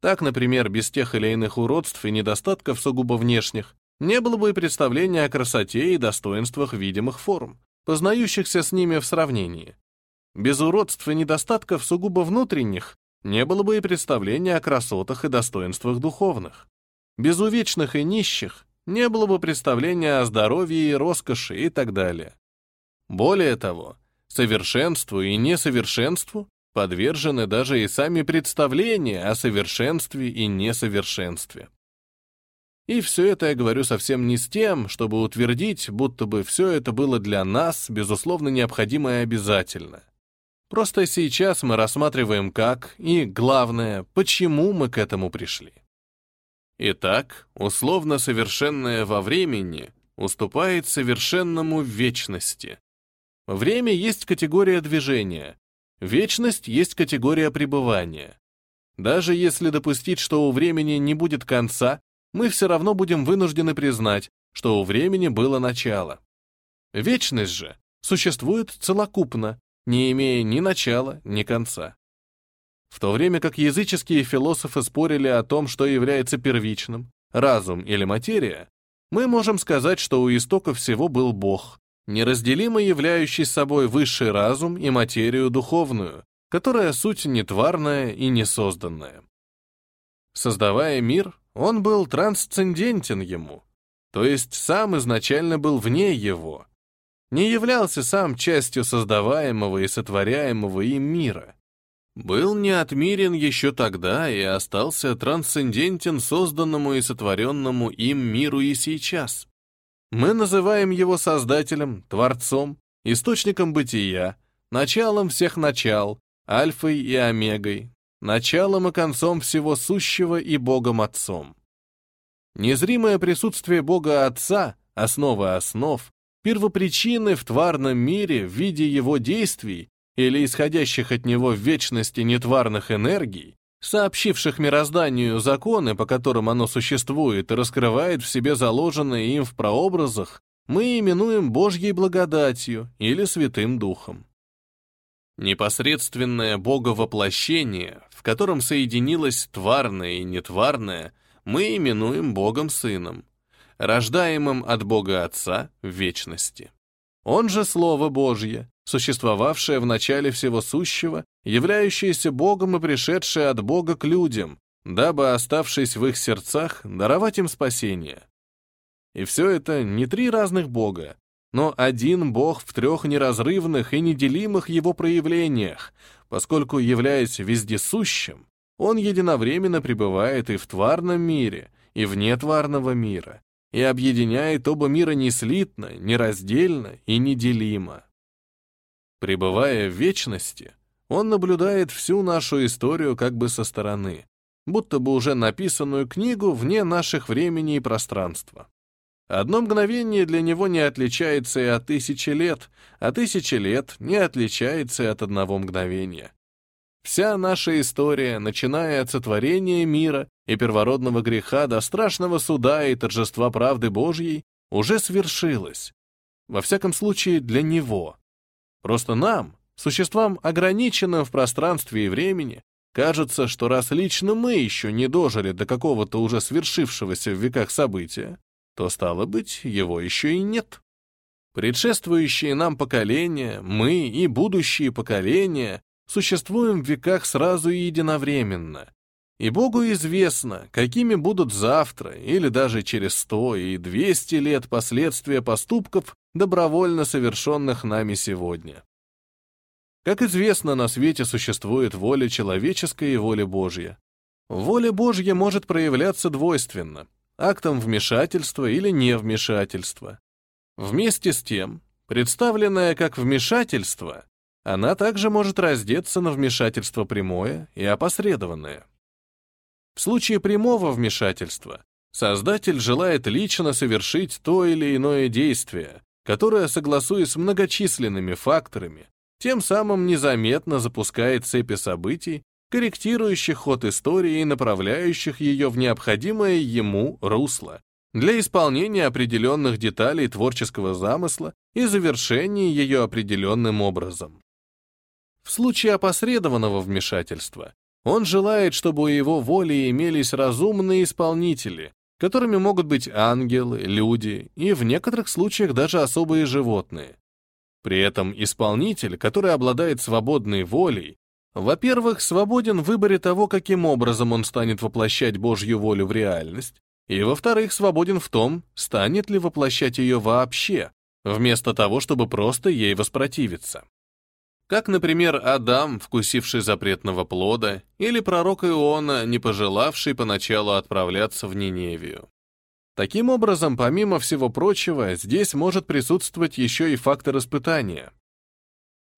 Так, например, без тех или иных уродств и недостатков сугубо внешних не было бы и представления о красоте и достоинствах видимых форм, познающихся с ними в сравнении. Без уродств и недостатков сугубо внутренних не было бы и представления о красотах и достоинствах духовных. Без увечных и нищих не было бы представления о здоровье и роскоши и так далее. Более того, совершенству и несовершенству подвержены даже и сами представления о совершенстве и несовершенстве. И все это я говорю совсем не с тем, чтобы утвердить, будто бы все это было для нас, безусловно, необходимо и обязательно. Просто сейчас мы рассматриваем как и, главное, почему мы к этому пришли. Итак, условно совершенное во времени уступает совершенному в вечности. Время есть категория движения, вечность есть категория пребывания. Даже если допустить, что у времени не будет конца, мы все равно будем вынуждены признать, что у времени было начало. Вечность же существует целокупно, не имея ни начала, ни конца. В то время как языческие философы спорили о том, что является первичным, разум или материя, мы можем сказать, что у истока всего был Бог, неразделимо являющий собой высший разум и материю духовную, которая суть нетварная и несозданная. Создавая мир, он был трансцендентен ему, то есть сам изначально был вне его, не являлся сам частью создаваемого и сотворяемого им мира. Был неотмирен еще тогда и остался трансцендентен созданному и сотворенному им миру и сейчас. Мы называем его Создателем, Творцом, Источником бытия, началом всех начал, Альфой и Омегой, началом и концом всего сущего и Богом Отцом. Незримое присутствие Бога Отца, основа основ, первопричины в тварном мире в виде его действий или исходящих от него в вечности нетварных энергий, сообщивших мирозданию законы, по которым оно существует и раскрывает в себе заложенные им в прообразах, мы именуем Божьей благодатью или Святым Духом. Непосредственное Боговоплощение, в котором соединилось тварное и нетварное, мы именуем Богом Сыном, рождаемым от Бога Отца в вечности. Он же Слово Божье, существовавшее в начале всего сущего, являющееся Богом и пришедшее от Бога к людям, дабы, оставшись в их сердцах, даровать им спасение. И все это не три разных Бога, но один Бог в трех неразрывных и неделимых его проявлениях, поскольку, являясь вездесущим, он единовременно пребывает и в тварном мире, и вне тварного мира, и объединяет оба мира неслитно, нераздельно и неделимо. Пребывая в вечности, он наблюдает всю нашу историю как бы со стороны, будто бы уже написанную книгу вне наших времени и пространства. Одно мгновение для него не отличается и от тысячи лет, а тысячи лет не отличается и от одного мгновения. Вся наша история, начиная от сотворения мира и первородного греха до страшного суда и торжества правды Божьей, уже свершилась. Во всяком случае, для Него. Просто нам, существам, ограниченным в пространстве и времени, кажется, что раз лично мы еще не дожили до какого-то уже свершившегося в веках события, то, стало быть, его еще и нет. Предшествующие нам поколения, мы и будущие поколения существуем в веках сразу и единовременно. И Богу известно, какими будут завтра или даже через сто и двести лет последствия поступков, добровольно совершенных нами сегодня. Как известно, на свете существует воля человеческая и воля Божья. Воля Божья может проявляться двойственно, актом вмешательства или невмешательства. Вместе с тем, представленная как вмешательство, она также может раздеться на вмешательство прямое и опосредованное. В случае прямого вмешательства создатель желает лично совершить то или иное действие, которое, согласуясь с многочисленными факторами, тем самым незаметно запускает цепи событий, корректирующих ход истории и направляющих ее в необходимое ему русло для исполнения определенных деталей творческого замысла и завершения ее определенным образом. В случае опосредованного вмешательства Он желает, чтобы у его воли имелись разумные исполнители, которыми могут быть ангелы, люди и в некоторых случаях даже особые животные. При этом исполнитель, который обладает свободной волей, во-первых, свободен в выборе того, каким образом он станет воплощать Божью волю в реальность, и, во-вторых, свободен в том, станет ли воплощать ее вообще, вместо того, чтобы просто ей воспротивиться. Как, например, Адам, вкусивший запретного плода, или пророк Иона, не пожелавший поначалу отправляться в Ниневию. Таким образом, помимо всего прочего, здесь может присутствовать еще и фактор испытания.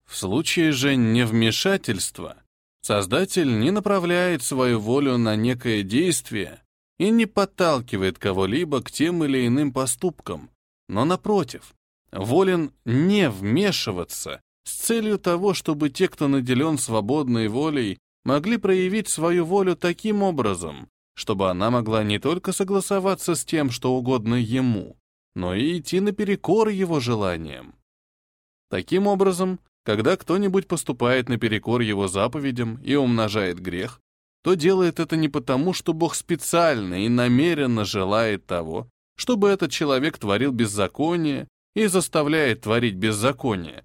В случае же невмешательства Создатель не направляет свою волю на некое действие и не подталкивает кого-либо к тем или иным поступкам, но, напротив, волен не вмешиваться с целью того, чтобы те, кто наделен свободной волей, могли проявить свою волю таким образом, чтобы она могла не только согласоваться с тем, что угодно ему, но и идти наперекор его желаниям. Таким образом, когда кто-нибудь поступает наперекор его заповедям и умножает грех, то делает это не потому, что Бог специально и намеренно желает того, чтобы этот человек творил беззаконие и заставляет творить беззаконие,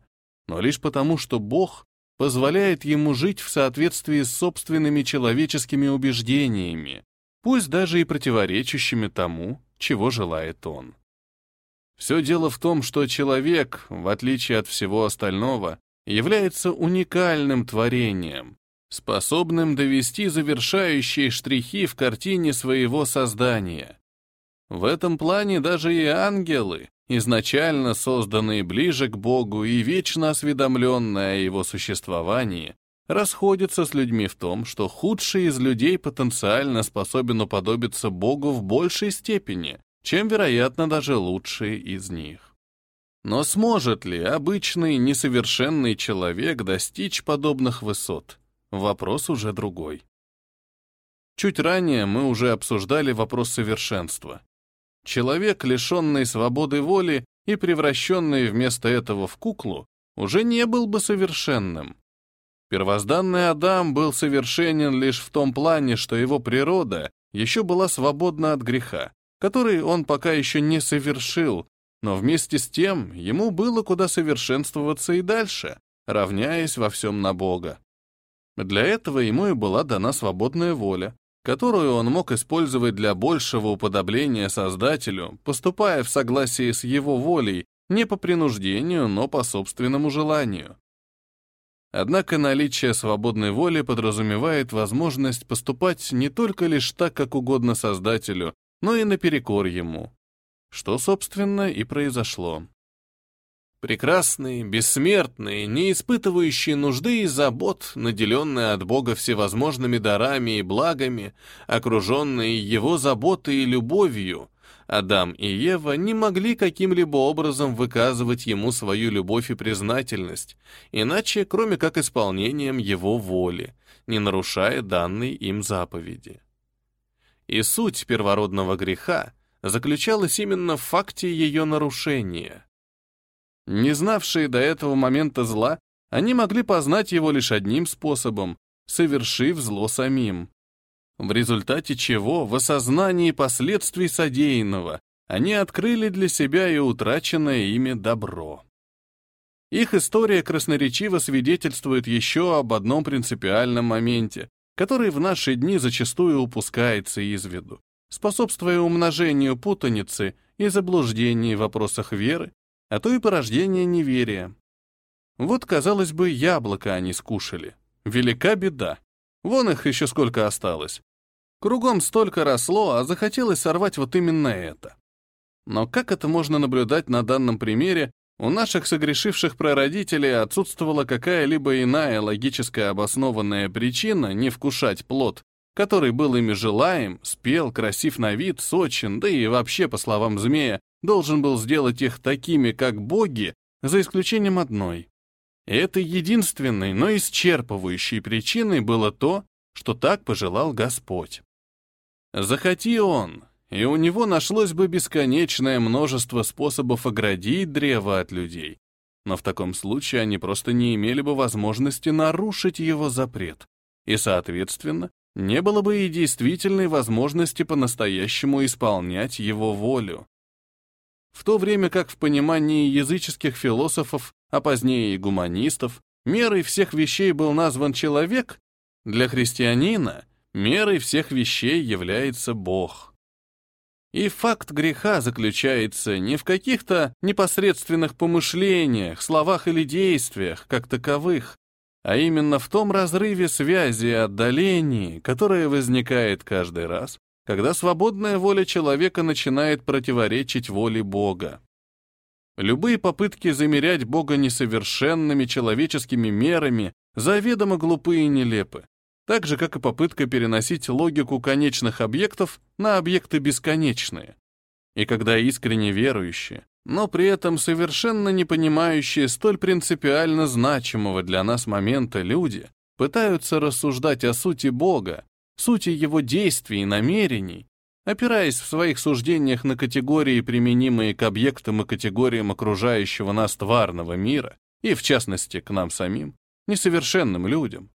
но лишь потому, что Бог позволяет ему жить в соответствии с собственными человеческими убеждениями, пусть даже и противоречащими тому, чего желает он. Все дело в том, что человек, в отличие от всего остального, является уникальным творением, способным довести завершающие штрихи в картине своего создания. В этом плане даже и ангелы, изначально созданные ближе к Богу и вечно осведомленные о его существовании, расходятся с людьми в том, что худший из людей потенциально способен уподобиться Богу в большей степени, чем, вероятно, даже лучший из них. Но сможет ли обычный несовершенный человек достичь подобных высот? Вопрос уже другой. Чуть ранее мы уже обсуждали вопрос совершенства. Человек, лишенный свободы воли и превращенный вместо этого в куклу, уже не был бы совершенным. Первозданный Адам был совершенен лишь в том плане, что его природа еще была свободна от греха, который он пока еще не совершил, но вместе с тем ему было куда совершенствоваться и дальше, равняясь во всем на Бога. Для этого ему и была дана свободная воля, которую он мог использовать для большего уподобления Создателю, поступая в согласии с его волей, не по принуждению, но по собственному желанию. Однако наличие свободной воли подразумевает возможность поступать не только лишь так, как угодно Создателю, но и наперекор ему, что, собственно, и произошло. Прекрасные, бессмертные, не испытывающие нужды и забот, наделенные от Бога всевозможными дарами и благами, окруженные Его заботой и любовью, Адам и Ева не могли каким-либо образом выказывать Ему свою любовь и признательность, иначе, кроме как исполнением Его воли, не нарушая данной им заповеди. И суть первородного греха заключалась именно в факте ее нарушения. Не знавшие до этого момента зла, они могли познать его лишь одним способом, совершив зло самим. В результате чего, в осознании последствий содеянного, они открыли для себя и утраченное ими добро. Их история красноречиво свидетельствует еще об одном принципиальном моменте, который в наши дни зачастую упускается из виду, способствуя умножению путаницы и заблуждений в вопросах веры а то и порождение неверия. Вот, казалось бы, яблоко они скушали. Велика беда. Вон их еще сколько осталось. Кругом столько росло, а захотелось сорвать вот именно это. Но как это можно наблюдать на данном примере, у наших согрешивших прародителей отсутствовала какая-либо иная логически обоснованная причина не вкушать плод, который был ими желаем, спел, красив на вид, сочен, да и вообще, по словам змея, должен был сделать их такими, как боги, за исключением одной. И этой единственной, но исчерпывающей причиной было то, что так пожелал Господь. Захоти он, и у него нашлось бы бесконечное множество способов оградить древо от людей. Но в таком случае они просто не имели бы возможности нарушить его запрет. и, соответственно, не было бы и действительной возможности по-настоящему исполнять его волю. В то время как в понимании языческих философов, а позднее и гуманистов, мерой всех вещей был назван человек, для христианина мерой всех вещей является Бог. И факт греха заключается не в каких-то непосредственных помышлениях, словах или действиях, как таковых, а именно в том разрыве связи и отдалении, которое возникает каждый раз, когда свободная воля человека начинает противоречить воле Бога. Любые попытки замерять Бога несовершенными человеческими мерами заведомо глупые и нелепы, так же, как и попытка переносить логику конечных объектов на объекты бесконечные. И когда искренне верующие, но при этом совершенно не понимающие столь принципиально значимого для нас момента люди пытаются рассуждать о сути Бога, сути его действий и намерений, опираясь в своих суждениях на категории, применимые к объектам и категориям окружающего нас тварного мира, и, в частности, к нам самим, несовершенным людям,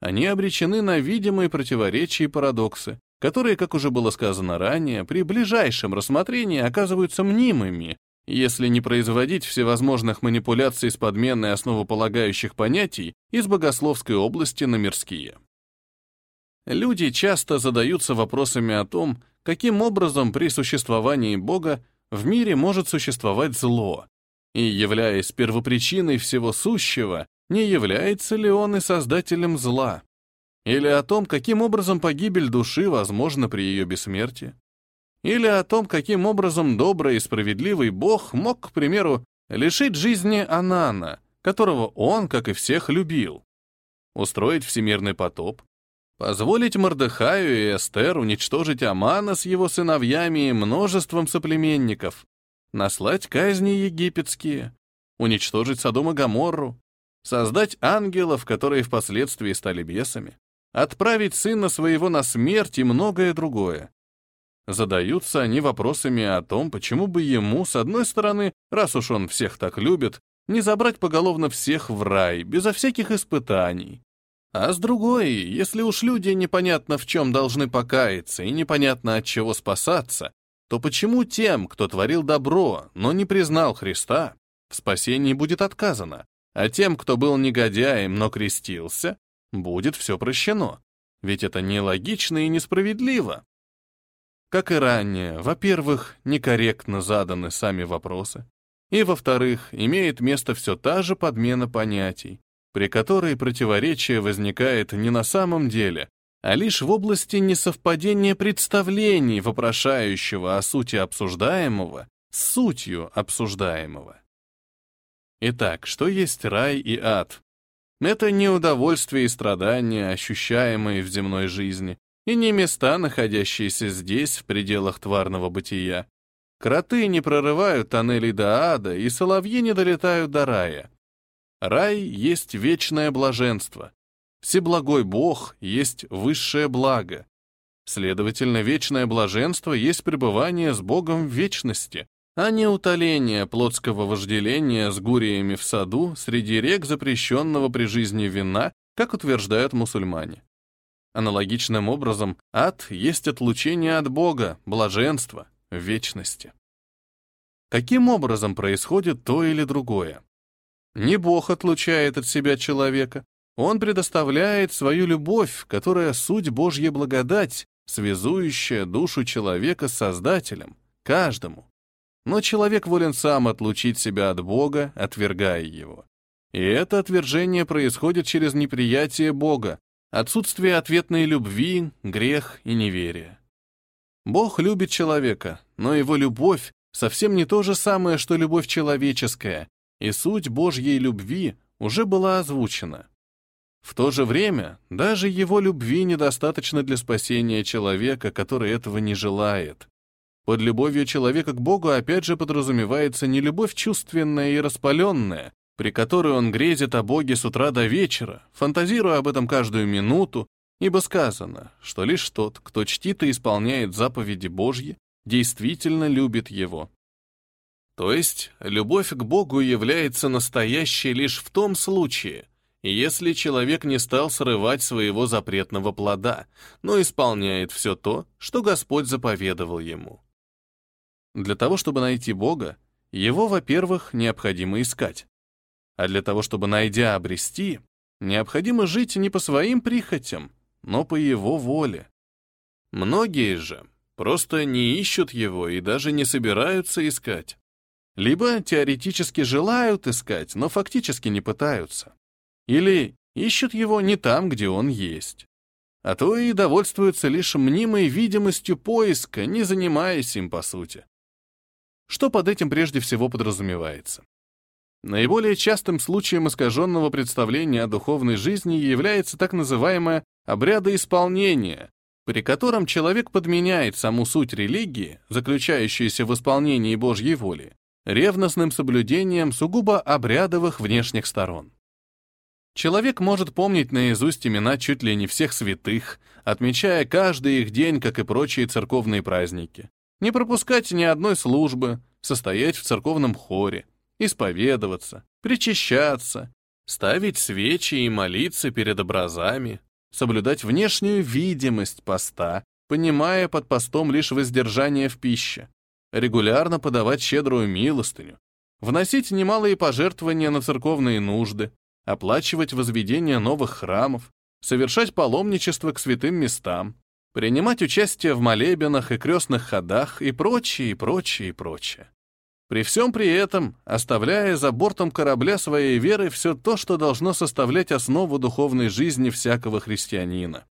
они обречены на видимые противоречия и парадоксы, которые, как уже было сказано ранее, при ближайшем рассмотрении оказываются мнимыми, если не производить всевозможных манипуляций с подменной основополагающих понятий из богословской области на мирские. Люди часто задаются вопросами о том, каким образом при существовании Бога в мире может существовать зло, и, являясь первопричиной всего сущего, не является ли он и создателем зла, или о том, каким образом погибель души возможна при ее бессмертии, или о том, каким образом добрый и справедливый Бог мог, к примеру, лишить жизни Анана, которого он, как и всех, любил, устроить всемирный потоп, Позволить Мордыхаю и Эстер уничтожить Амана с его сыновьями и множеством соплеменников, наслать казни египетские, уничтожить Содом и Гоморру, создать ангелов, которые впоследствии стали бесами, отправить сына своего на смерть и многое другое. Задаются они вопросами о том, почему бы ему, с одной стороны, раз уж он всех так любит, не забрать поголовно всех в рай, безо всяких испытаний, а с другой, если уж люди непонятно в чем должны покаяться и непонятно от чего спасаться, то почему тем, кто творил добро, но не признал Христа, в спасении будет отказано, а тем, кто был негодяем, но крестился, будет все прощено? Ведь это нелогично и несправедливо. Как и ранее, во-первых, некорректно заданы сами вопросы, и, во-вторых, имеет место все та же подмена понятий, при которой противоречие возникает не на самом деле, а лишь в области несовпадения представлений вопрошающего о сути обсуждаемого с сутью обсуждаемого. Итак, что есть рай и ад? Это не удовольствие и страдания, ощущаемые в земной жизни, и не места, находящиеся здесь, в пределах тварного бытия. Кроты не прорывают тоннелей до ада, и соловьи не долетают до рая. Рай есть вечное блаженство. Всеблагой Бог есть высшее благо. Следовательно, вечное блаженство есть пребывание с Богом в вечности, а не утоление плотского вожделения с гуриями в саду среди рек запрещенного при жизни вина, как утверждают мусульмане. Аналогичным образом, ад есть отлучение от Бога, блаженство, вечности. Каким образом происходит то или другое? Не Бог отлучает от себя человека. Он предоставляет свою любовь, которая суть Божья благодать, связующая душу человека с Создателем, каждому. Но человек волен сам отлучить себя от Бога, отвергая его. И это отвержение происходит через неприятие Бога, отсутствие ответной любви, грех и неверие. Бог любит человека, но его любовь совсем не то же самое, что любовь человеческая, и суть Божьей любви уже была озвучена. В то же время даже его любви недостаточно для спасения человека, который этого не желает. Под любовью человека к Богу опять же подразумевается не любовь чувственная и распаленная, при которой он грезит о Боге с утра до вечера, фантазируя об этом каждую минуту, ибо сказано, что лишь тот, кто чтит и исполняет заповеди Божьи, действительно любит Его. То есть, любовь к Богу является настоящей лишь в том случае, если человек не стал срывать своего запретного плода, но исполняет все то, что Господь заповедовал ему. Для того, чтобы найти Бога, его, во-первых, необходимо искать. А для того, чтобы, найдя, обрести, необходимо жить не по своим прихотям, но по его воле. Многие же просто не ищут его и даже не собираются искать. Либо теоретически желают искать, но фактически не пытаются. Или ищут его не там, где он есть. А то и довольствуются лишь мнимой видимостью поиска, не занимаясь им по сути. Что под этим прежде всего подразумевается? Наиболее частым случаем искаженного представления о духовной жизни является так называемое обрядоисполнение, при котором человек подменяет саму суть религии, заключающуюся в исполнении Божьей воли, ревностным соблюдением сугубо обрядовых внешних сторон. Человек может помнить наизусть имена чуть ли не всех святых, отмечая каждый их день, как и прочие церковные праздники. Не пропускать ни одной службы, состоять в церковном хоре, исповедоваться, причащаться, ставить свечи и молиться перед образами, соблюдать внешнюю видимость поста, понимая под постом лишь воздержание в пище, регулярно подавать щедрую милостыню, вносить немалые пожертвования на церковные нужды, оплачивать возведение новых храмов, совершать паломничество к святым местам, принимать участие в молебенах и крестных ходах и прочее, и прочее, и прочее. При всем при этом, оставляя за бортом корабля своей веры все то, что должно составлять основу духовной жизни всякого христианина.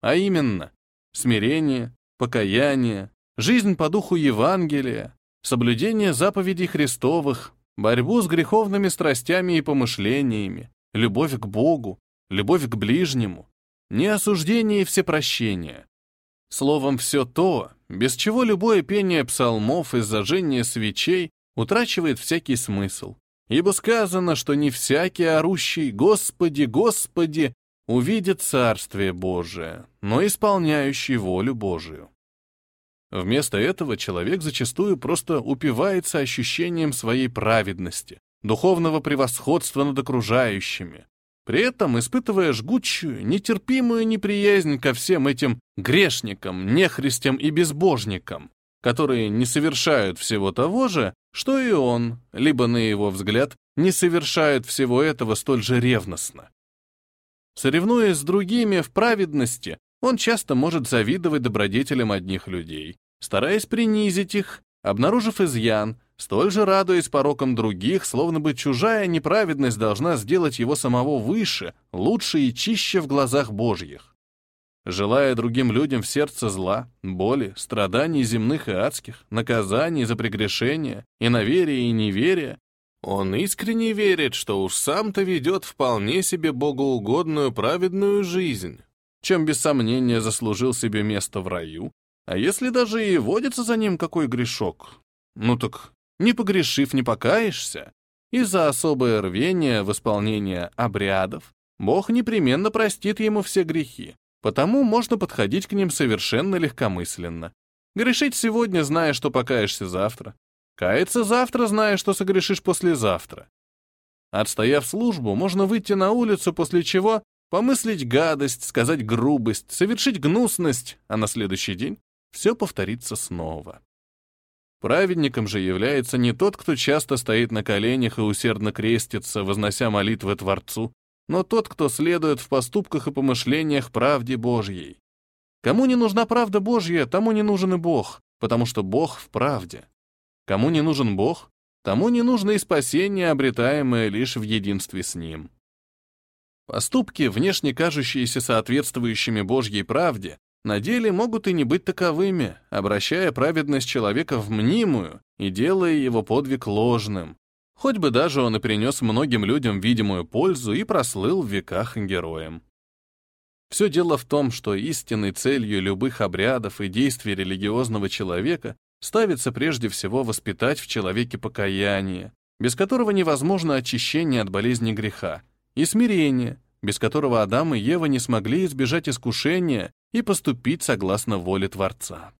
А именно, смирение, покаяние, жизнь по духу Евангелия, соблюдение заповедей Христовых, борьбу с греховными страстями и помышлениями, любовь к Богу, любовь к ближнему, неосуждение и всепрощение. Словом, все то, без чего любое пение псалмов и зажжение свечей утрачивает всякий смысл. Ибо сказано, что не всякий орущий «Господи, Господи» увидит Царствие Божие, но исполняющий волю Божию. Вместо этого человек зачастую просто упивается ощущением своей праведности, духовного превосходства над окружающими, при этом испытывая жгучую, нетерпимую неприязнь ко всем этим грешникам, нехристям и безбожникам, которые не совершают всего того же, что и он, либо, на его взгляд, не совершают всего этого столь же ревностно. Соревнуясь с другими в праведности, он часто может завидовать добродетелям одних людей, стараясь принизить их, обнаружив изъян, столь же радуясь порокам других, словно бы чужая неправедность должна сделать его самого выше, лучше и чище в глазах Божьих. Желая другим людям в сердце зла, боли, страданий земных и адских, наказаний за прегрешения, и наверия и неверия, он искренне верит, что уж сам-то ведет вполне себе богоугодную праведную жизнь, чем без сомнения заслужил себе место в раю, а если даже и водится за ним какой грешок, ну так не погрешив, не покаешься, и за особое рвение в исполнение обрядов Бог непременно простит ему все грехи, потому можно подходить к ним совершенно легкомысленно. Грешить сегодня, зная, что покаешься завтра. Каяться завтра, зная, что согрешишь послезавтра. Отстояв службу, можно выйти на улицу, после чего помыслить гадость, сказать грубость, совершить гнусность, а на следующий день все повторится снова. Праведником же является не тот, кто часто стоит на коленях и усердно крестится, вознося молитвы Творцу, но тот, кто следует в поступках и помышлениях правде Божьей. Кому не нужна правда Божья, тому не нужен и Бог, потому что Бог в правде. Кому не нужен Бог, тому не нужно и спасение, обретаемое лишь в единстве с Ним. Поступки, внешне кажущиеся соответствующими Божьей правде, на деле могут и не быть таковыми, обращая праведность человека в мнимую и делая его подвиг ложным, хоть бы даже он и принес многим людям видимую пользу и прослыл в веках героем. Все дело в том, что истинной целью любых обрядов и действий религиозного человека ставится прежде всего воспитать в человеке покаяние, без которого невозможно очищение от болезни греха, и смирение, без которого Адам и Ева не смогли избежать искушения и поступить согласно воле Творца.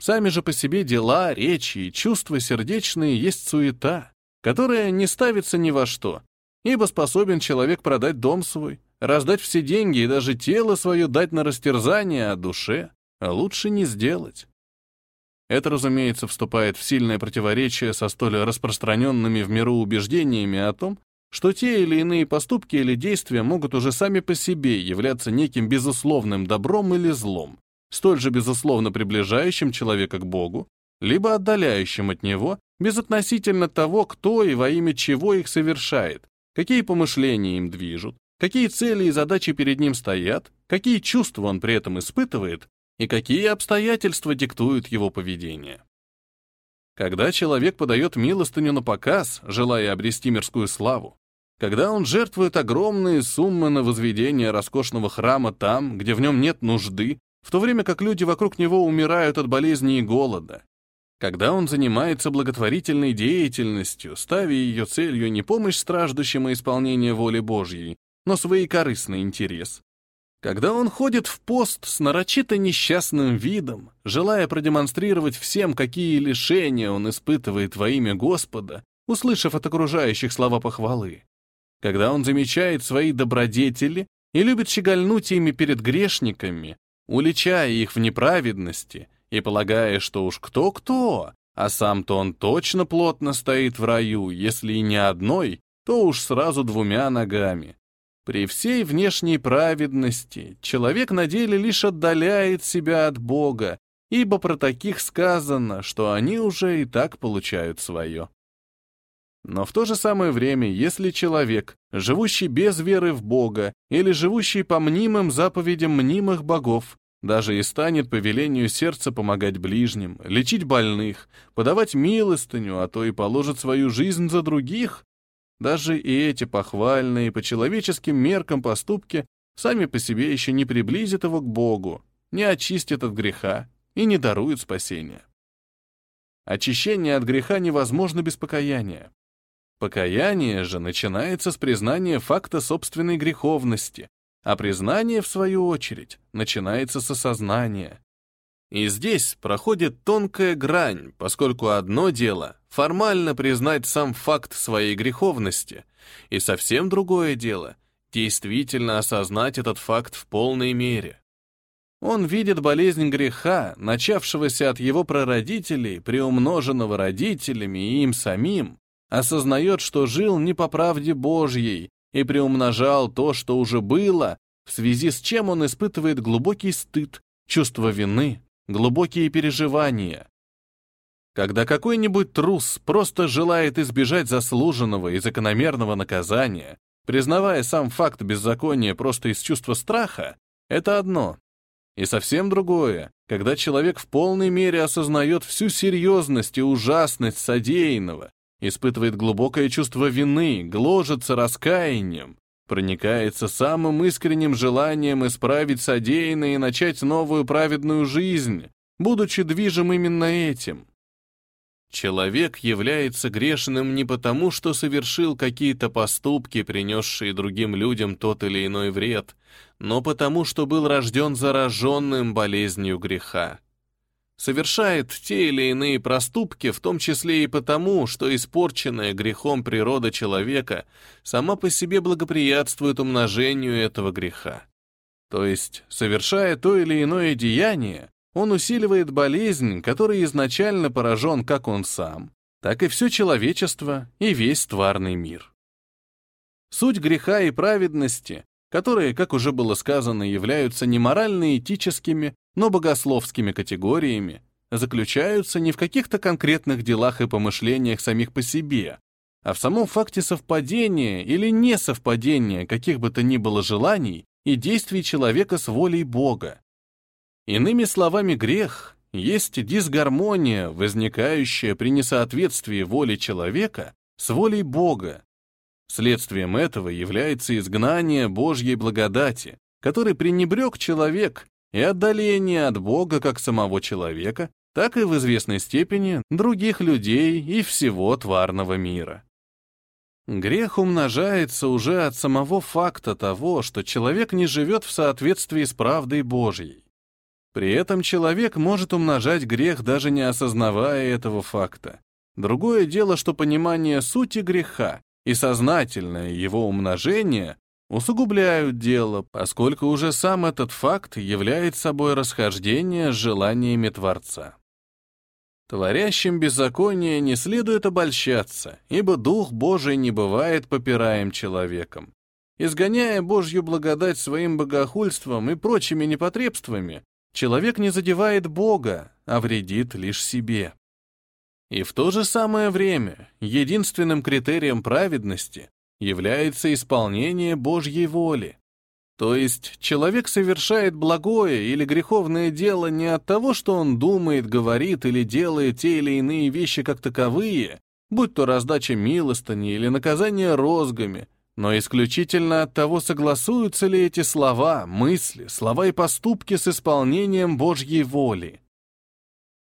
Сами же по себе дела, речи и чувства сердечные есть суета, которая не ставится ни во что, ибо способен человек продать дом свой, раздать все деньги и даже тело свое дать на растерзание, а душе лучше не сделать. Это, разумеется, вступает в сильное противоречие со столь распространенными в миру убеждениями о том, что те или иные поступки или действия могут уже сами по себе являться неким безусловным добром или злом, столь же безусловно приближающим человека к Богу, либо отдаляющим от Него, безотносительно того, кто и во имя чего их совершает, какие помышления им движут, какие цели и задачи перед ним стоят, какие чувства он при этом испытывает и какие обстоятельства диктуют его поведение. Когда человек подает милостыню на показ, желая обрести мирскую славу, когда он жертвует огромные суммы на возведение роскошного храма там, где в нем нет нужды, в то время как люди вокруг него умирают от болезни и голода, когда он занимается благотворительной деятельностью, ставя ее целью не помощь страждущим и исполнение воли Божьей, но свой корыстный интерес, когда он ходит в пост с нарочито несчастным видом, желая продемонстрировать всем, какие лишения он испытывает во имя Господа, услышав от окружающих слова похвалы, когда он замечает свои добродетели и любит щегольнуть ими перед грешниками, уличая их в неправедности и полагая, что уж кто-кто, а сам-то он точно плотно стоит в раю, если и не одной, то уж сразу двумя ногами. При всей внешней праведности человек на деле лишь отдаляет себя от Бога, ибо про таких сказано, что они уже и так получают свое. Но в то же самое время, если человек, живущий без веры в Бога или живущий по мнимым заповедям мнимых богов, даже и станет по велению сердца помогать ближним, лечить больных, подавать милостыню, а то и положит свою жизнь за других, даже и эти похвальные по человеческим меркам поступки сами по себе еще не приблизят его к Богу, не очистят от греха и не даруют спасения. Очищение от греха невозможно без покаяния. Покаяние же начинается с признания факта собственной греховности, а признание, в свою очередь, начинается с осознания. И здесь проходит тонкая грань, поскольку одно дело — формально признать сам факт своей греховности, и совсем другое дело — действительно осознать этот факт в полной мере. Он видит болезнь греха, начавшегося от его прародителей, приумноженного родителями и им самим, осознает, что жил не по правде Божьей и приумножал то, что уже было, в связи с чем он испытывает глубокий стыд, чувство вины, глубокие переживания. Когда какой-нибудь трус просто желает избежать заслуженного и закономерного наказания, признавая сам факт беззакония просто из чувства страха, это одно. И совсем другое, когда человек в полной мере осознает всю серьезность и ужасность содеянного испытывает глубокое чувство вины, гложется раскаянием, проникается самым искренним желанием исправить содеянное и начать новую праведную жизнь, будучи движим именно этим. Человек является грешным не потому, что совершил какие-то поступки, принесшие другим людям тот или иной вред, но потому, что был рожден зараженным болезнью греха совершает те или иные проступки, в том числе и потому, что испорченная грехом природа человека сама по себе благоприятствует умножению этого греха. То есть, совершая то или иное деяние, он усиливает болезнь, которой изначально поражен как он сам, так и все человечество и весь тварный мир. Суть греха и праведности, которые, как уже было сказано, являются не морально-этическими, но богословскими категориями заключаются не в каких-то конкретных делах и помышлениях самих по себе, а в самом факте совпадения или несовпадения каких бы то ни было желаний и действий человека с волей Бога. Иными словами, грех есть дисгармония, возникающая при несоответствии воли человека с волей Бога. Следствием этого является изгнание Божьей благодати, который пренебрег человек и отдаление от Бога как самого человека, так и в известной степени других людей и всего тварного мира. Грех умножается уже от самого факта того, что человек не живет в соответствии с правдой Божьей. При этом человек может умножать грех, даже не осознавая этого факта. Другое дело, что понимание сути греха и сознательное его умножение усугубляют дело, поскольку уже сам этот факт является собой расхождение с желаниями Творца. Творящим беззаконие не следует обольщаться, ибо Дух Божий не бывает попираем человеком. Изгоняя Божью благодать своим богохульством и прочими непотребствами, человек не задевает Бога, а вредит лишь себе. И в то же самое время единственным критерием праведности является исполнение Божьей воли. То есть человек совершает благое или греховное дело не от того, что он думает, говорит или делает те или иные вещи как таковые, будь то раздача милостыни или наказание розгами, но исключительно от того, согласуются ли эти слова, мысли, слова и поступки с исполнением Божьей воли.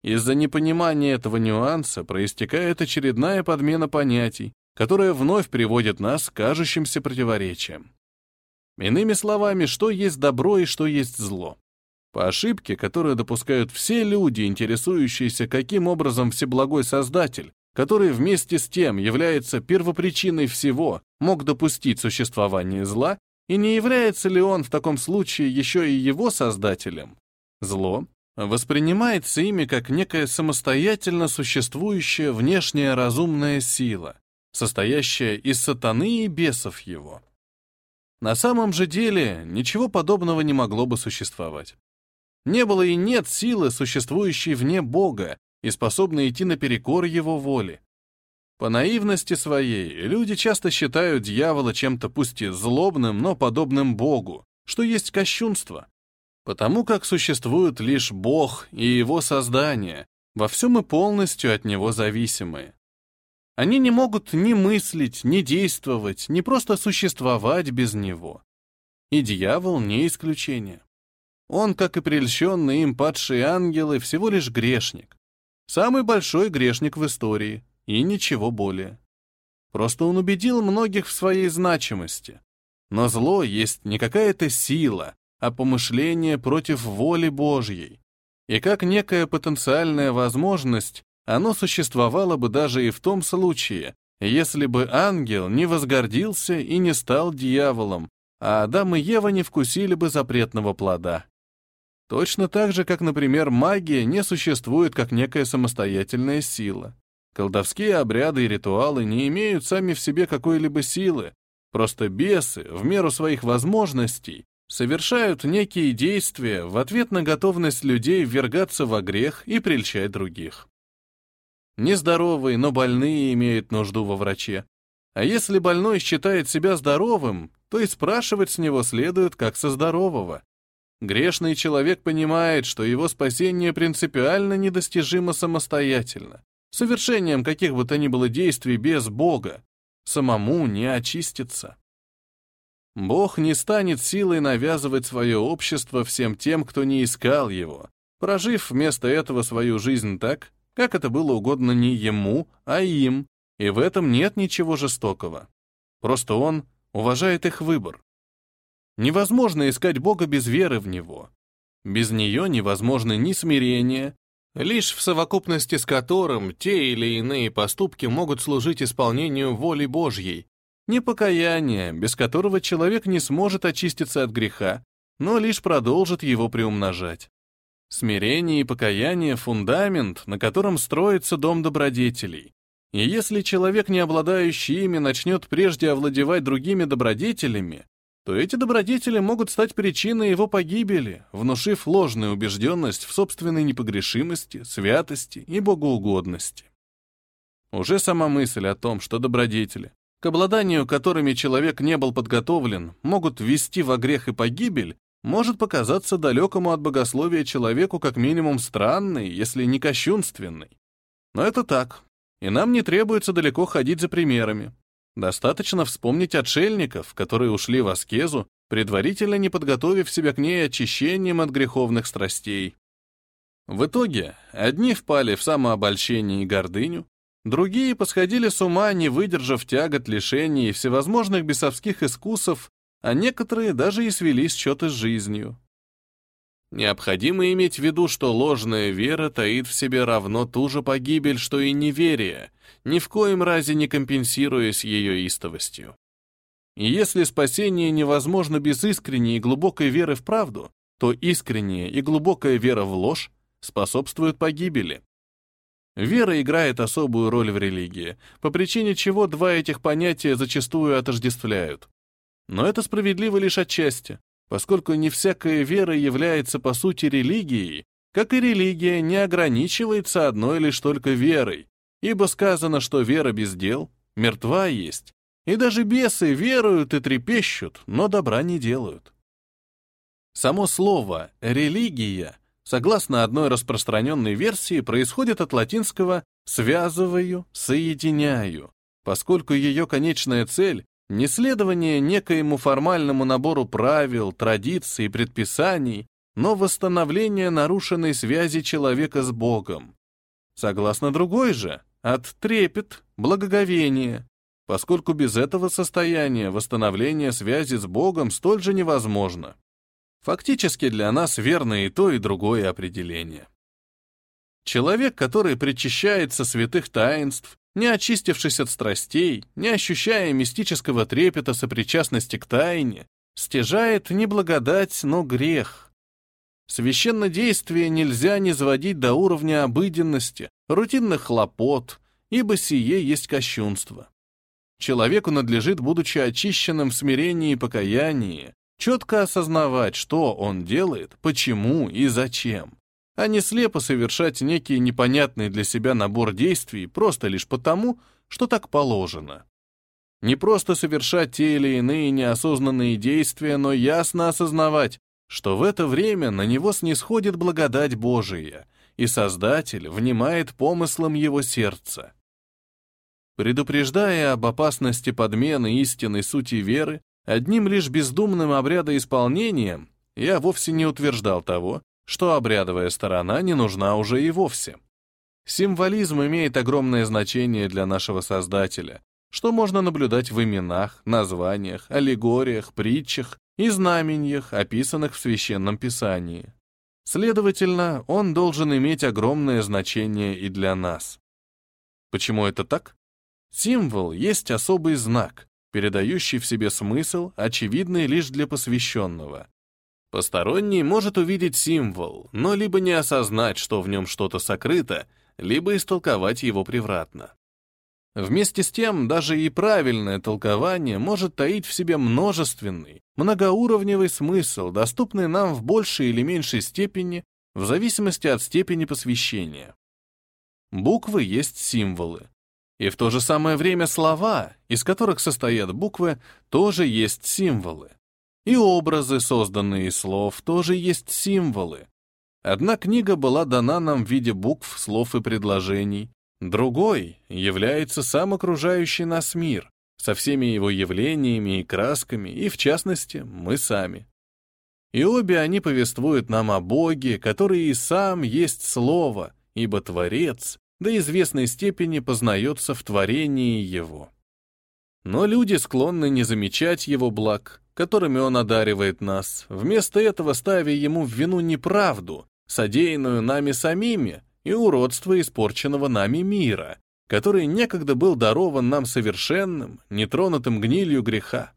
Из-за непонимания этого нюанса проистекает очередная подмена понятий, которая вновь приводит нас к кажущимся противоречиям. Иными словами, что есть добро и что есть зло. По ошибке, которую допускают все люди, интересующиеся, каким образом Всеблагой Создатель, который вместе с тем является первопричиной всего, мог допустить существование зла, и не является ли он в таком случае еще и его создателем? Зло воспринимается ими как некая самостоятельно существующая внешняя разумная сила, состоящая из сатаны и бесов его. На самом же деле ничего подобного не могло бы существовать. Не было и нет силы, существующей вне Бога и способной идти наперекор Его воле. По наивности своей люди часто считают дьявола чем-то пусть и злобным, но подобным Богу, что есть кощунство, потому как существует лишь Бог и Его создание, во всем и полностью от Него зависимые. Они не могут ни мыслить, ни действовать, ни просто существовать без него. И дьявол не исключение. Он, как и прельщенные им падшие ангелы, всего лишь грешник. Самый большой грешник в истории, и ничего более. Просто он убедил многих в своей значимости. Но зло есть не какая-то сила, а помышление против воли Божьей. И как некая потенциальная возможность, оно существовало бы даже и в том случае, если бы ангел не возгордился и не стал дьяволом, а Адам и Ева не вкусили бы запретного плода. Точно так же, как, например, магия не существует как некая самостоятельная сила. Колдовские обряды и ритуалы не имеют сами в себе какой-либо силы, просто бесы, в меру своих возможностей, совершают некие действия в ответ на готовность людей ввергаться во грех и прельщать других. Нездоровые, но больные имеют нужду во враче. А если больной считает себя здоровым, то и спрашивать с него следует как со здорового. Грешный человек понимает, что его спасение принципиально недостижимо самостоятельно, совершением каких бы то ни было действий без Бога. Самому не очиститься. Бог не станет силой навязывать свое общество всем тем, кто не искал его, прожив вместо этого свою жизнь так, как это было угодно не ему, а им, и в этом нет ничего жестокого. Просто он уважает их выбор. Невозможно искать Бога без веры в Него. Без нее невозможно ни смирение, лишь в совокупности с которым те или иные поступки могут служить исполнению воли Божьей, ни покаяние, без которого человек не сможет очиститься от греха, но лишь продолжит его приумножать. Смирение и покаяние — фундамент, на котором строится дом добродетелей. И если человек, не обладающий ими, начнет прежде овладевать другими добродетелями, то эти добродетели могут стать причиной его погибели, внушив ложную убежденность в собственной непогрешимости, святости и богоугодности. Уже сама мысль о том, что добродетели, к обладанию которыми человек не был подготовлен, могут ввести во грех и погибель, может показаться далекому от богословия человеку как минимум странной, если не кощунственной. Но это так, и нам не требуется далеко ходить за примерами. Достаточно вспомнить отшельников, которые ушли в аскезу, предварительно не подготовив себя к ней очищением от греховных страстей. В итоге одни впали в самообольщение и гордыню, другие посходили с ума, не выдержав тягот лишений и всевозможных бесовских искусов, а некоторые даже и свели счеты с жизнью. Необходимо иметь в виду, что ложная вера таит в себе равно ту же погибель, что и неверие, ни в коем разе не компенсируясь ее истовостью. И если спасение невозможно без искренней и глубокой веры в правду, то искренняя и глубокая вера в ложь способствуют погибели. Вера играет особую роль в религии, по причине чего два этих понятия зачастую отождествляют. Но это справедливо лишь отчасти, поскольку не всякая вера является по сути религией, как и религия не ограничивается одной лишь только верой, ибо сказано, что вера без дел мертва есть, и даже бесы веруют и трепещут, но добра не делают. Само слово «религия» согласно одной распространенной версии, происходит от латинского «связываю», «соединяю», поскольку ее конечная цель — не следование некоему формальному набору правил, традиций и предписаний, но восстановление нарушенной связи человека с Богом. Согласно другой же, от трепет, благоговение, поскольку без этого состояния восстановление связи с Богом столь же невозможно. Фактически для нас верно и то, и другое определение. Человек, который причащается святых таинств, не очистившись от страстей, не ощущая мистического трепета сопричастности к тайне, стяжает не благодать, но грех. Священное действие нельзя не сводить до уровня обыденности, рутинных хлопот, ибо сие есть кощунство. Человеку надлежит, будучи очищенным в смирении и покаянии, четко осознавать, что он делает, почему и зачем, а не слепо совершать некий непонятный для себя набор действий просто лишь потому, что так положено. Не просто совершать те или иные неосознанные действия, но ясно осознавать, что в это время на него снисходит благодать Божия, и Создатель внимает помыслам его сердца. Предупреждая об опасности подмены истинной сути веры, Одним лишь бездумным обрядоисполнением я вовсе не утверждал того, что обрядовая сторона не нужна уже и вовсе. Символизм имеет огромное значение для нашего Создателя, что можно наблюдать в именах, названиях, аллегориях, притчах и знамениях, описанных в Священном Писании. Следовательно, он должен иметь огромное значение и для нас. Почему это так? Символ есть особый знак, передающий в себе смысл, очевидный лишь для посвященного. Посторонний может увидеть символ, но либо не осознать, что в нем что-то сокрыто, либо истолковать его превратно. Вместе с тем, даже и правильное толкование может таить в себе множественный, многоуровневый смысл, доступный нам в большей или меньшей степени, в зависимости от степени посвящения. Буквы есть символы. И в то же самое время слова, из которых состоят буквы, тоже есть символы. И образы, созданные из слов, тоже есть символы. Одна книга была дана нам в виде букв, слов и предложений. Другой является сам окружающий нас мир, со всеми его явлениями и красками, и, в частности, мы сами. И обе они повествуют нам о Боге, который и сам есть Слово, ибо Творец до известной степени познается в творении его. Но люди склонны не замечать его благ, которыми он одаривает нас, вместо этого ставя ему в вину неправду, содеянную нами самими, и уродство испорченного нами мира, который некогда был дарован нам совершенным, нетронутым гнилью греха.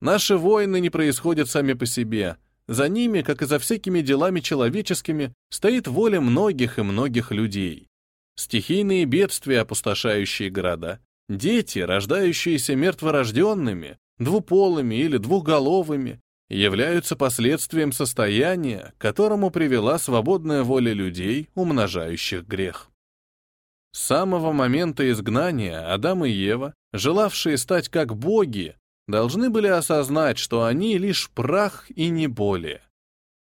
Наши войны не происходят сами по себе. За ними, как и за всякими делами человеческими, стоит воля многих и многих людей. Стихийные бедствия, опустошающие города. Дети, рождающиеся мертворожденными, двуполыми или двухголовыми, являются последствием состояния, которому привела свободная воля людей, умножающих грех. С самого момента изгнания Адам и Ева, желавшие стать как боги, должны были осознать, что они лишь прах и не более.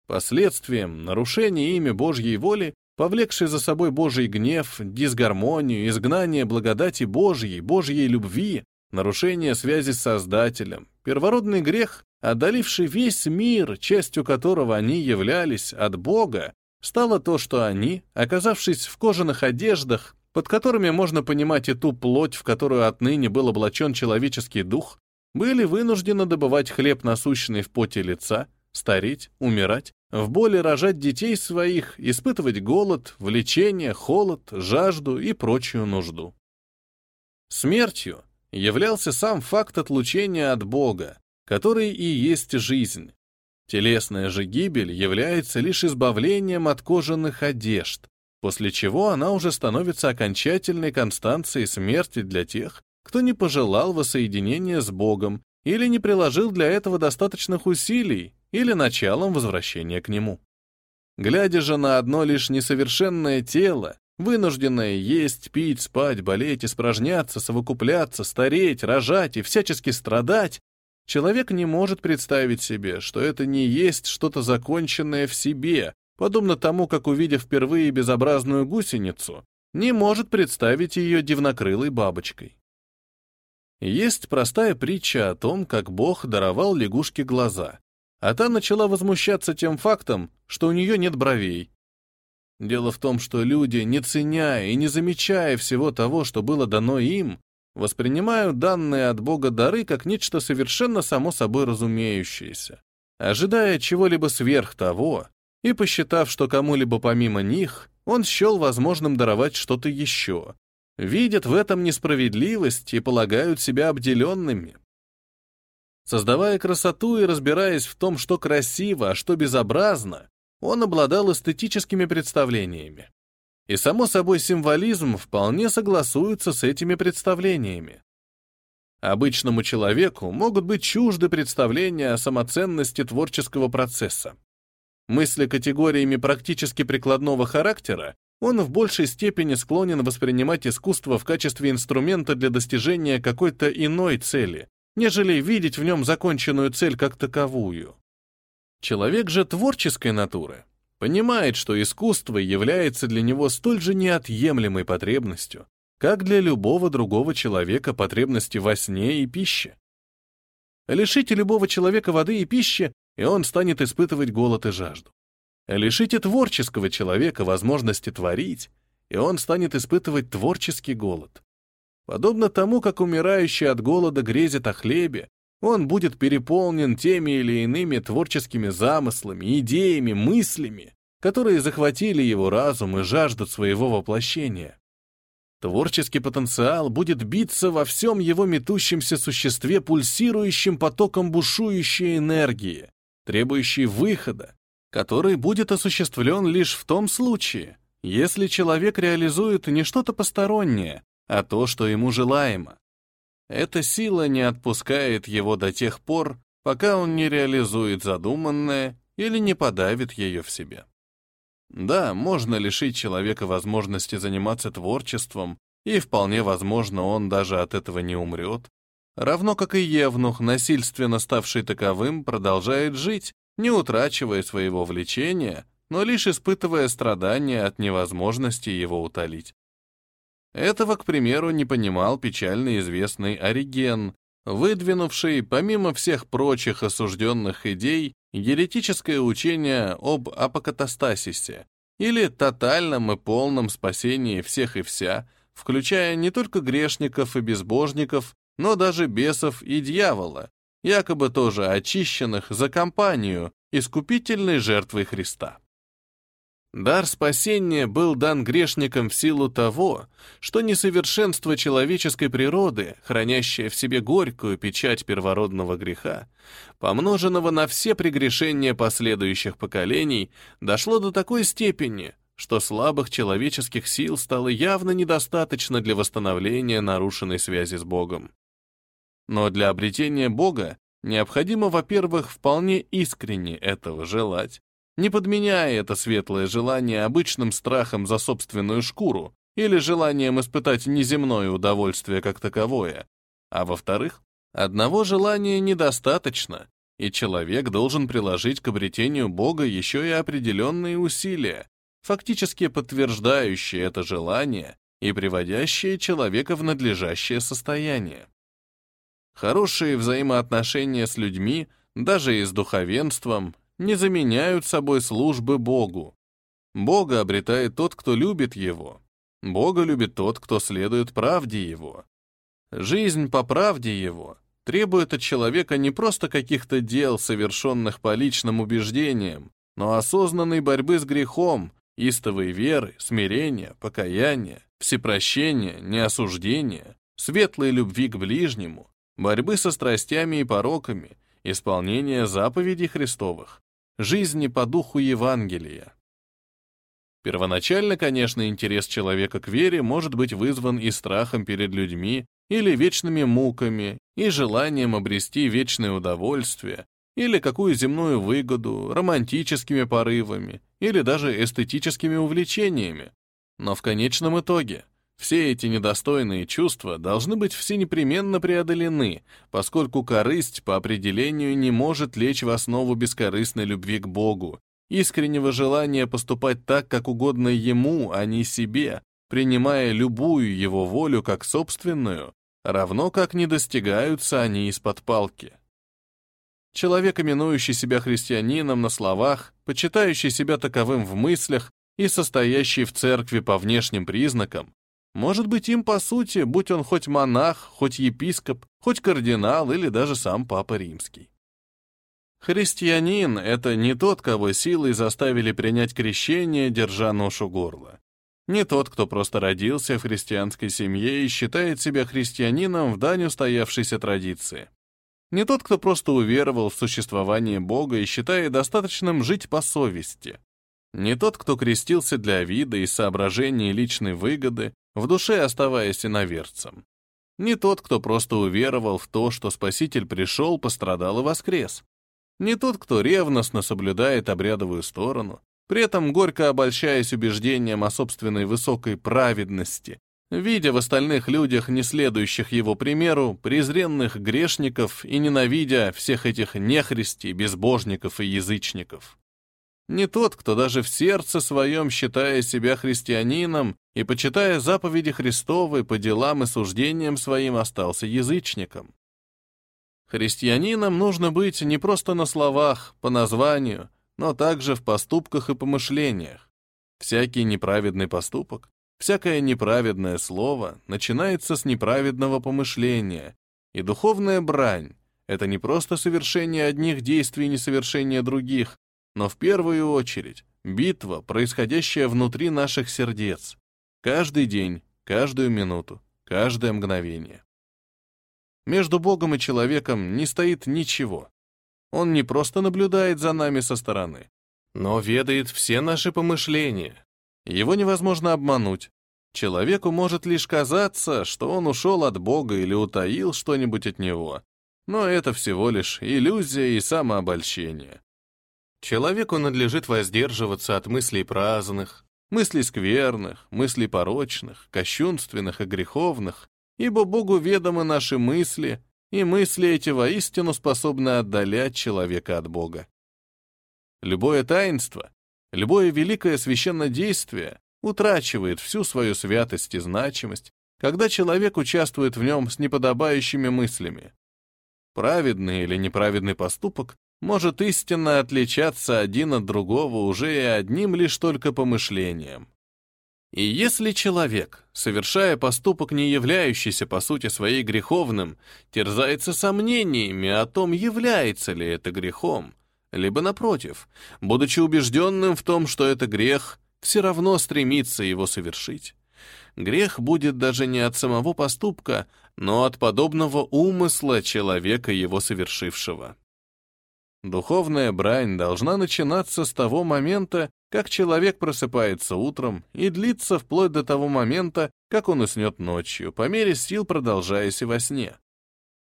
Последствием нарушения ими Божьей воли повлекший за собой Божий гнев, дисгармонию, изгнание благодати Божьей, Божьей любви, нарушение связи с Создателем, первородный грех, одоливший весь мир, частью которого они являлись от Бога, стало то, что они, оказавшись в кожаных одеждах, под которыми можно понимать и ту плоть, в которую отныне был облачен человеческий дух, были вынуждены добывать хлеб насущный в поте лица, стареть, умирать в боли рожать детей своих, испытывать голод, влечение, холод, жажду и прочую нужду. Смертью являлся сам факт отлучения от Бога, который и есть жизнь. Телесная же гибель является лишь избавлением от кожаных одежд, после чего она уже становится окончательной констанцией смерти для тех, кто не пожелал воссоединения с Богом или не приложил для этого достаточных усилий, или началом возвращения к Нему. Глядя же на одно лишь несовершенное тело, вынужденное есть, пить, спать, болеть, испражняться, совокупляться, стареть, рожать и всячески страдать, человек не может представить себе, что это не есть что-то законченное в себе, подобно тому, как, увидев впервые безобразную гусеницу, не может представить ее дивнокрылой бабочкой. Есть простая притча о том, как Бог даровал лягушке глаза, а та начала возмущаться тем фактом, что у нее нет бровей. Дело в том, что люди, не ценя и не замечая всего того, что было дано им, воспринимают данные от Бога дары как нечто совершенно само собой разумеющееся, ожидая чего-либо сверх того, и посчитав, что кому-либо помимо них, он счел возможным даровать что-то еще, видят в этом несправедливость и полагают себя обделенными. Создавая красоту и разбираясь в том, что красиво, а что безобразно, он обладал эстетическими представлениями. И, само собой, символизм вполне согласуется с этими представлениями. Обычному человеку могут быть чужды представления о самоценности творческого процесса. Мысли категориями практически прикладного характера, он в большей степени склонен воспринимать искусство в качестве инструмента для достижения какой-то иной цели, нежели видеть в нем законченную цель как таковую. Человек же творческой натуры понимает, что искусство является для него столь же неотъемлемой потребностью, как для любого другого человека потребности во сне и пище. Лишите любого человека воды и пищи, и он станет испытывать голод и жажду. Лишите творческого человека возможности творить, и он станет испытывать творческий голод. Подобно тому, как умирающий от голода грезит о хлебе, он будет переполнен теми или иными творческими замыслами, идеями, мыслями, которые захватили его разум и жаждут своего воплощения. Творческий потенциал будет биться во всем его метущемся существе пульсирующим потоком бушующей энергии, требующей выхода, который будет осуществлен лишь в том случае, если человек реализует не что-то постороннее, а то, что ему желаемо. Эта сила не отпускает его до тех пор, пока он не реализует задуманное или не подавит ее в себе. Да, можно лишить человека возможности заниматься творчеством, и вполне возможно, он даже от этого не умрет, равно как и Евнух, насильственно ставший таковым, продолжает жить, не утрачивая своего влечения, но лишь испытывая страдания от невозможности его утолить. Этого, к примеру, не понимал печально известный Ориген, выдвинувший, помимо всех прочих осужденных идей, еретическое учение об апокатастасисе, или тотальном и полном спасении всех и вся, включая не только грешников и безбожников, но даже бесов и дьявола, якобы тоже очищенных за компанию, искупительной жертвой Христа. Дар спасения был дан грешникам в силу того, что несовершенство человеческой природы, хранящее в себе горькую печать первородного греха, помноженного на все прегрешения последующих поколений, дошло до такой степени, что слабых человеческих сил стало явно недостаточно для восстановления нарушенной связи с Богом. Но для обретения Бога необходимо, во-первых, вполне искренне этого желать, не подменяя это светлое желание обычным страхом за собственную шкуру или желанием испытать неземное удовольствие как таковое. А во-вторых, одного желания недостаточно, и человек должен приложить к обретению Бога еще и определенные усилия, фактически подтверждающие это желание и приводящие человека в надлежащее состояние. Хорошие взаимоотношения с людьми, даже и с духовенством, не заменяют собой службы Богу. Бога обретает тот, кто любит Его. Бога любит тот, кто следует правде Его. Жизнь по правде Его требует от человека не просто каких-то дел, совершенных по личным убеждениям, но осознанной борьбы с грехом, истовой веры, смирения, покаяния, всепрощения, неосуждения, светлой любви к ближнему, борьбы со страстями и пороками, исполнения заповедей Христовых, жизни по духу Евангелия. Первоначально, конечно, интерес человека к вере может быть вызван и страхом перед людьми, или вечными муками, и желанием обрести вечное удовольствие, или какую земную выгоду, романтическими порывами, или даже эстетическими увлечениями. Но в конечном итоге все эти недостойные чувства должны быть все непременно преодолены, поскольку корысть по определению не может лечь в основу бескорыстной любви к Богу, искреннего желания поступать так, как угодно Ему, а не себе, принимая любую Его волю как собственную, равно как не достигаются они из-под палки. Человек, именующий себя христианином на словах, почитающий себя таковым в мыслях и состоящий в церкви по внешним признакам, может быть им по сути, будь он хоть монах, хоть епископ, хоть кардинал или даже сам Папа Римский. Христианин — это не тот, кого силой заставили принять крещение, держа нож у горла. Не тот, кто просто родился в христианской семье и считает себя христианином в дань устоявшейся традиции. Не тот, кто просто уверовал в существование Бога и считает достаточным жить по совести. Не тот, кто крестился для вида и соображений личной выгоды, в душе оставаясь иноверцем. Не тот, кто просто уверовал в то, что Спаситель пришел, пострадал и воскрес. Не тот, кто ревностно соблюдает обрядовую сторону, при этом горько обольщаясь убеждением о собственной высокой праведности, видя в остальных людях, не следующих его примеру, презренных грешников и ненавидя всех этих нехристей, безбожников и язычников. Не тот, кто даже в сердце своем, считая себя христианином и почитая заповеди Христовы по делам и суждениям своим, остался язычником. Христианином нужно быть не просто на словах, по названию, но также в поступках и помышлениях. Всякий неправедный поступок Всякое неправедное слово начинается с неправедного помышления, и духовная брань — это не просто совершение одних действий и несовершение других, но в первую очередь битва, происходящая внутри наших сердец, каждый день, каждую минуту, каждое мгновение. Между Богом и человеком не стоит ничего. Он не просто наблюдает за нами со стороны, но ведает все наши помышления, его невозможно обмануть. Человеку может лишь казаться, что он ушел от Бога или утаил что-нибудь от Него, но это всего лишь иллюзия и самообольщение. Человеку надлежит воздерживаться от мыслей праздных, мыслей скверных, мыслей порочных, кощунственных и греховных, ибо Богу ведомы наши мысли, и мысли эти воистину способны отдалять человека от Бога. Любое таинство, Любое великое священное действие утрачивает всю свою святость и значимость, когда человек участвует в нем с неподобающими мыслями. Праведный или неправедный поступок может истинно отличаться один от другого уже и одним лишь только помышлением. И если человек, совершая поступок, не являющийся по сути своей греховным, терзается сомнениями о том, является ли это грехом, либо, напротив, будучи убежденным в том, что это грех, все равно стремится его совершить. Грех будет даже не от самого поступка, но от подобного умысла человека, его совершившего. Духовная брань должна начинаться с того момента, как человек просыпается утром и длиться вплоть до того момента, как он уснет ночью, по мере сил продолжаясь и во сне.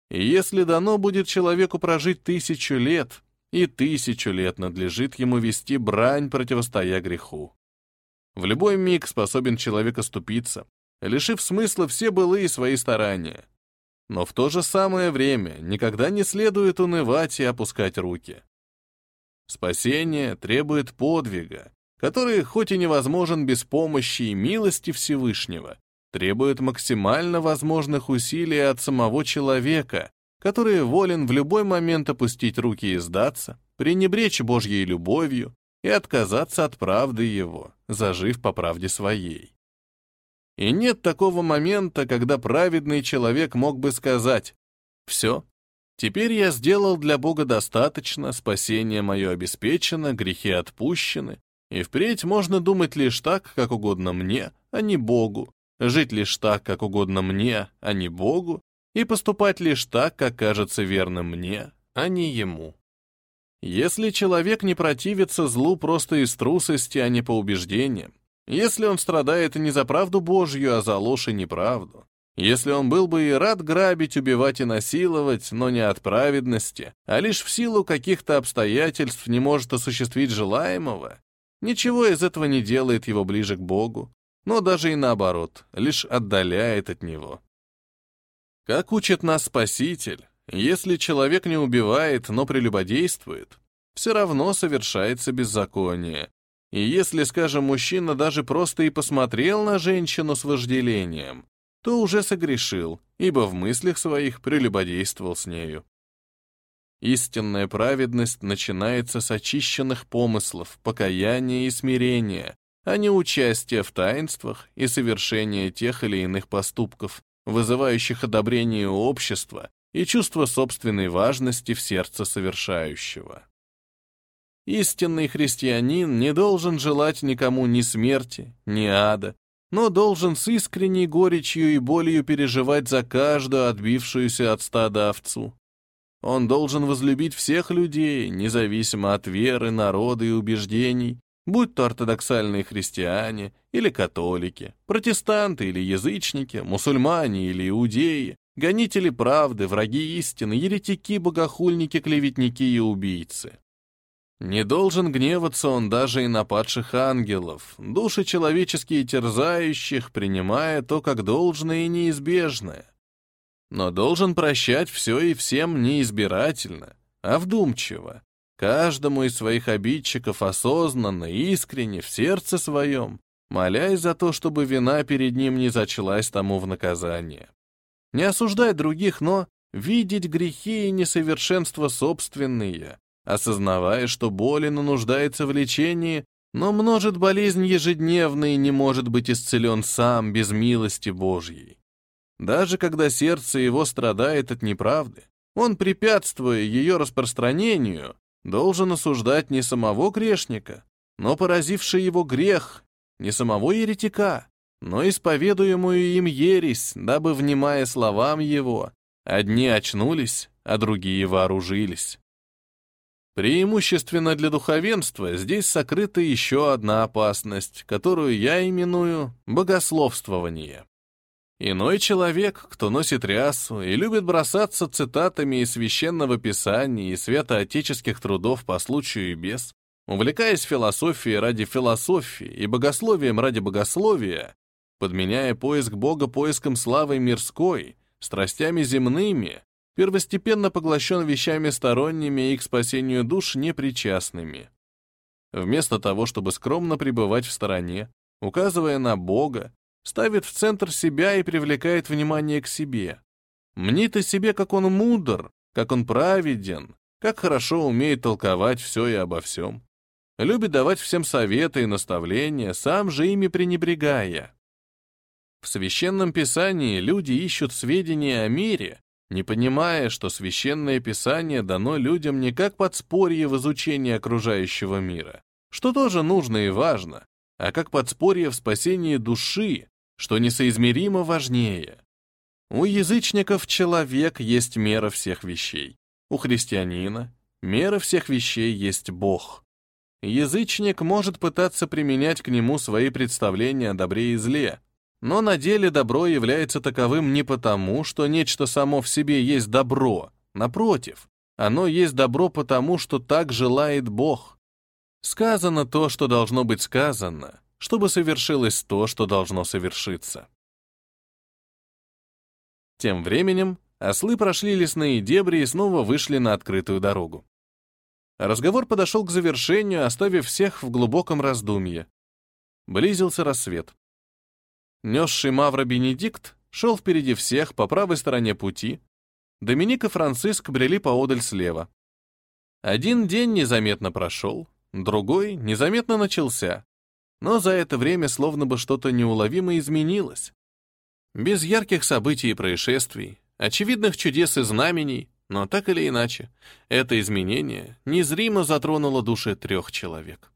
И если дано будет человеку прожить тысячу лет, и тысячу лет надлежит ему вести брань, противостоя греху. В любой миг способен человек оступиться, лишив смысла все былые свои старания. Но в то же самое время никогда не следует унывать и опускать руки. Спасение требует подвига, который, хоть и невозможен без помощи и милости Всевышнего, требует максимально возможных усилий от самого человека, который волен в любой момент опустить руки и сдаться, пренебречь Божьей любовью и отказаться от правды его, зажив по правде своей. И нет такого момента, когда праведный человек мог бы сказать «Все, Теперь я сделал для Бога достаточно, спасение мое обеспечено, грехи отпущены, и впредь можно думать лишь так, как угодно мне, а не Богу, жить лишь так, как угодно мне, а не Богу, и поступать лишь так, как кажется верным мне, а не Ему. Если человек не противится злу просто из трусости, а не по убеждениям, если он страдает не за правду Божью, а за ложь и неправду, если он был бы и рад грабить, убивать и насиловать, но не от праведности, а лишь в силу каких-то обстоятельств не может осуществить желаемого, ничего из этого не делает его ближе к Богу, но даже и наоборот, лишь отдаляет от Него. Как учит нас Спаситель, если человек не убивает, но прелюбодействует, все равно совершается беззаконие. И если, скажем, мужчина даже просто и посмотрел на женщину с вожделением, то уже согрешил, ибо в мыслях своих прелюбодействовал с нею. Истинная праведность начинается с очищенных помыслов, покаяния и смирения, а не участия в таинствах и совершения тех или иных поступков, вызывающих одобрение общества и чувство собственной важности в сердце совершающего. Истинный христианин не должен желать никому ни смерти, ни ада, но должен с искренней горечью и болью переживать за каждую отбившуюся от стада овцу. Он должен возлюбить всех людей, независимо от веры, народа и убеждений, будь то ортодоксальные христиане или католики, протестанты или язычники, мусульмане или иудеи, гонители правды, враги истины, еретики, богохульники, клеветники и убийцы. Не должен гневаться он даже и на падших ангелов, души человеческие терзающих, принимая то как должное и неизбежное. Но должен прощать все и всем не избирательно, а вдумчиво, каждому из своих обидчиков осознанно, искренне, в сердце своем, молясь за то, чтобы вина перед ним не зачлась тому в наказание. Не осуждать других, но видеть грехи и несовершенства собственные, осознавая, что болен и нуждается в лечении, но множит болезнь ежедневно и не может быть исцелен сам без милости Божьей. Даже когда сердце его страдает от неправды, он, препятствуя ее распространению, должен осуждать не самого грешника, но поразивший его грех, не самого еретика, но исповедуемую им ересь, дабы, внимая словам его, одни очнулись, а другие вооружились. Преимущественно для духовенства здесь сокрыта еще одна опасность, которую я именую богословствование. Иной человек, кто носит рясу и любит бросаться цитатами из священного писания и святоотеческих трудов по случаю и без, увлекаясь философией ради философии и богословием ради богословия, подменяя поиск Бога поиском славы мирской, страстями земными, первостепенно поглощен вещами сторонними и к спасению душ непричастными. Вместо того, чтобы скромно пребывать в стороне, указывая на Бога, ставит в центр себя и привлекает внимание к себе. Мнит о себе, как он мудр, как он праведен, как хорошо умеет толковать все и обо всем. Любит давать всем советы и наставления, сам же ими пренебрегая. В Священном Писании люди ищут сведения о мире, не понимая, что священное писание дано людям не как подспорье в изучении окружающего мира, что тоже нужно и важно, а как подспорье в спасении души, что несоизмеримо важнее. У язычников человек есть мера всех вещей, у христианина мера всех вещей есть Бог. Язычник может пытаться применять к нему свои представления о добре и зле, но на деле добро является таковым не потому, что нечто само в себе есть добро. Напротив, оно есть добро потому, что так желает Бог. Сказано то, что должно быть сказано, чтобы совершилось то, что должно совершиться. Тем временем ослы прошли лесные дебри и снова вышли на открытую дорогу. Разговор подошел к завершению, оставив всех в глубоком раздумье. Близился рассвет. Несший Мавра Бенедикт шел впереди всех по правой стороне пути. Доминик и Франциск брели поодаль слева. Один день незаметно прошел, другой незаметно начался, но за это время словно бы что-то неуловимо изменилось. Без ярких событий и происшествий, очевидных чудес и знамений, Но так или иначе, это изменение незримо затронуло души трех человек.